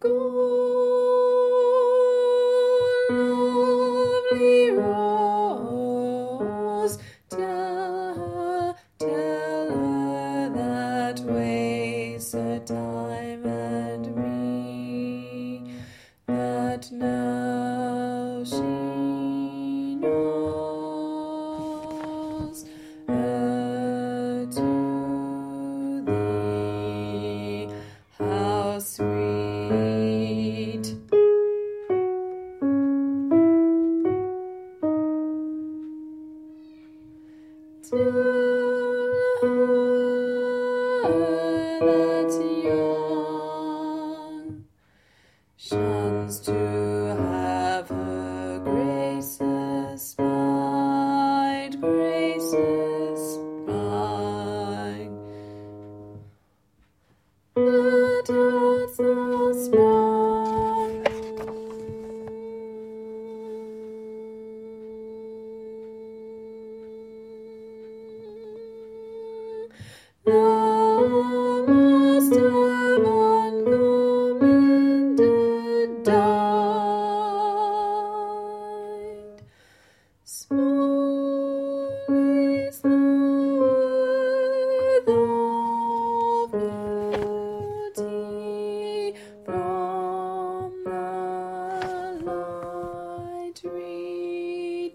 Go. Shuns to have her graces spied, graces spied. The dots are sprung. The